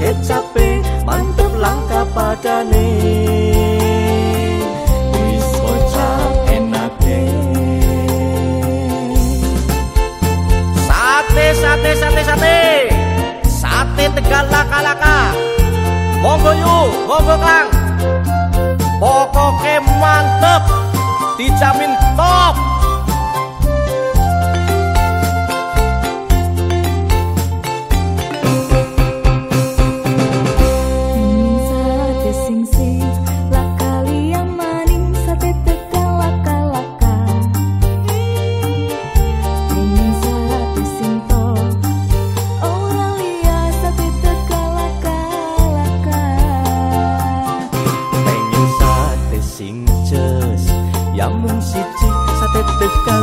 kecape mantep langka padane. Wis kocap enake. Sate sate sate sate. Sate tegal laka-laka. Monggo yuk, monggo Kang. Pokoknya mantep dijamin top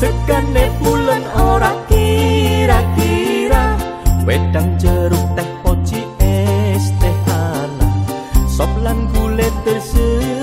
Sekane pulen ora kira-kira Wedang jeruk teh poci es teh hana Sop lan gule tersebut